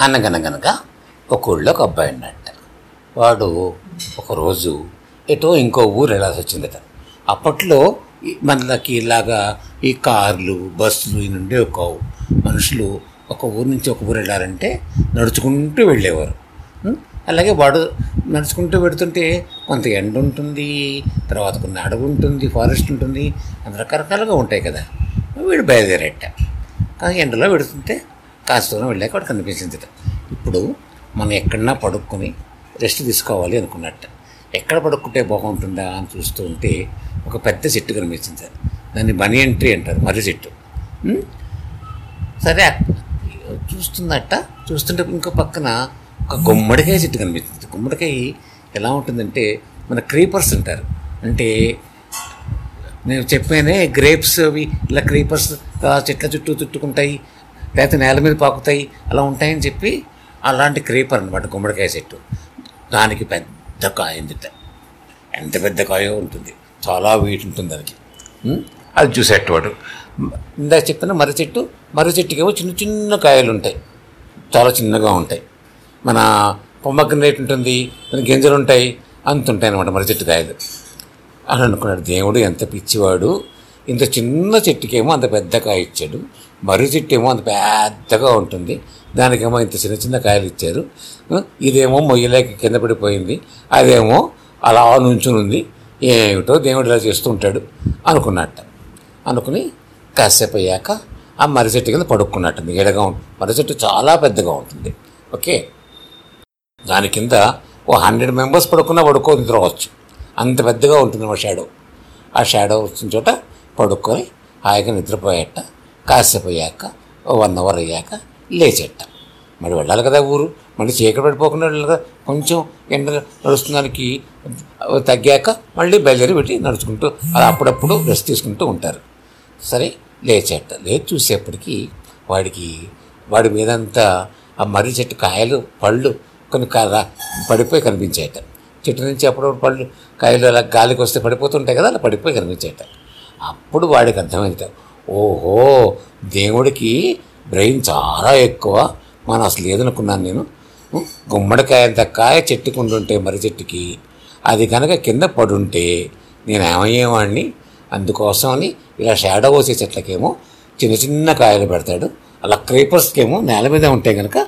అనగనగనగా ఒక ఊళ్ళో ఒక అబ్బాయి ఉన్నట్ట వాడు ఒకరోజు ఎటో ఇంకో ఊరు వెళ్ళాల్సి వచ్చిందట. అప్పట్లో మనకి ఇలాగా ఈ కార్లు బస్సులు ఈ నుండి ఒక మనుషులు ఒక ఊరు నుంచి ఒక ఊరు వెళ్ళాలంటే నడుచుకుంటూ వెళ్ళేవారు. అలాగే వాడు నడుచుకుంటూ పెడుతుంటే కొంత ఎండ ఉంటుంది తర్వాత కొన్ని అడవి ఉంటుంది ఫారెస్ట్ ఉంటుంది అంత రకరకాలుగా ఉంటాయి కదా. వీడు బయలుదేరేట కానీ ఎండలో పెడుతుంటే కాస్త దూరం వెళ్ళాక వాడు కనిపించింది ఇప్పుడు మనం ఎక్కడన్నా పడుక్కొని రెస్ట్ తీసుకోవాలి అనుకున్నట్ట. ఎక్కడ పడుకుంటే బాగుంటుందా అని చూస్తూ ఉంటే ఒక పెద్ద చెట్టు కనిపించింది దాన్ని బని ఎంట్రీ అంటారు మర్రి చెట్టు. సరే చూస్తుందట చూస్తుంటే ఇంకో పక్కన ఒక గుమ్మడికాయ చెట్టు కనిపిస్తుంది గుమ్మడికాయ ఎలా ఉంటుందంటే మన క్రీపర్స్ అంటారు. అంటే నేను చెప్పానే గ్రేప్స్ అవి ఇలా క్రీపర్స్ చెట్ల చుట్టూ చుట్టుకుంటాయి లేకపోతే నేల మీద పాకుతాయి అలా ఉంటాయని చెప్పి అలాంటి క్రీపర్ అనమాట గుమ్మడికాయ చెట్టు. దానికి పెద్ద కాయ ఉందిట ఎంత పెద్ద కాయో ఉంటుంది. చాలా వెయిట్ ఉంటుంది దానికి. అది చూసేటవాడు ఇందాక చెప్పిన మర్రి చెట్టు మర్రి చెట్టుకేమో చిన్న చిన్న కాయలు ఉంటాయి. చాలా చిన్నగా ఉంటాయి. మన పొమ్మగ్రనేట్ ఉంటుంది మన గింజలు ఉంటాయి అంత ఉంటాయి అనమాట మర్రి చెట్టు కాయలు. అని అనుకున్నాడు. దేవుడు ఎంత పిచ్చివాడు. ఇంత చిన్న చెట్టుకేమో అంత పెద్ద కాయ ఇచ్చాడు. మర్రి చెట్టు ఏమో అంత పెద్దగా ఉంటుంది. దానికేమో ఇంత చిన్న చిన్న కాయలు ఇచ్చారు. ఇదేమో మొయ్యలేక కింద పడిపోయింది. అదేమో అలా నుంచునుంది. ఏమిటో దేవుడు ఇలా చేస్తూ ఉంటాడు అనుకున్నట్ట. అనుకుని కాసేపు అయ్యాక ఆ మర్రి చెట్టు కింద పడుకున్నట్టుంది ఎడగా ఉంటుంది మర్రి చెట్టు చాలా పెద్దగా ఉంటుంది. ఓకే? దాని కింద ఓ హండ్రెడ్ మెంబర్స్ పడుకున్నా పడుకో నిద్రవచ్చు అంత పెద్దగా ఉంటుంది మా షాడో. ఆ షాడో వచ్చిన చోట పడుకొని హాయిగా నిద్రపోయేట కాసేపు అయ్యాక వన్ అవర్ అయ్యాక లేచేట. మరి వెళ్ళాలి కదా ఊరు. మళ్ళీ చీకటి పడిపోకుండా వెళ్ళాలి కదా. కొంచెం ఎండ నడుస్తుడానికి తగ్గాక మళ్ళీ బయలుదేరి పెట్టి నడుచుకుంటూ అలా అప్పుడప్పుడు రెస్ట్ తీసుకుంటూ ఉంటారు. సరే లేచేట. లేచి చూసేప్పటికీ వాడికి వాడి మీదంతా ఆ మర్రి చెట్టు కాయలు పళ్ళు కొన్ని పడిపోయి కనిపించాయట చెట్టు నుంచి అప్పుడప్పుడు పళ్ళు కాయలు అలా గాలికి వస్తే పడిపోతుంటాయి కదా అలా పడిపోయి కనిపించాయట అప్పుడు వాడికి అర్థమైంది ఓహో దేవుడికి బ్రెయిన్ చాలా ఎక్కువ. మనం అసలు లేదనుకున్నాను నేను? గుమ్మడికాయ కాయ చెట్టుకుంటుంటే మర్రి చెట్టుకి? అది కనుక కింద పడుంటే నేను ఏమయ్యేవాడిని అందుకోసమని ఇలా షాడో పోసే చెట్లకేమో చిన్న చిన్న కాయలు పెడతాడు. అలా క్రీపర్స్కేమో నేల మీద ఉంటే కనుక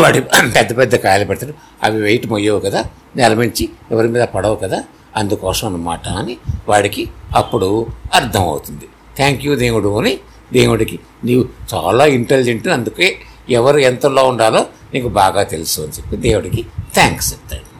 వాడి పెద్ద పెద్ద కాయలు పెడతాడు. అవి వెయిట్ మొయ్యవు కదా నేల మించి ఎవరి మీద పడవు కదా. అందుకోసం అనమాట అని వాడికి అప్పుడు అర్థమవుతుంది. థ్యాంక్ యూ దేవుడు అని దేవుడికి నీవు చాలా ఇంటెలిజెంట్ అందుకే ఎవరు ఎంతలో ఉండాలో నీకు బాగా తెలుసు అని చెప్పి దేవుడికి థ్యాంక్స్ చెప్తాడు.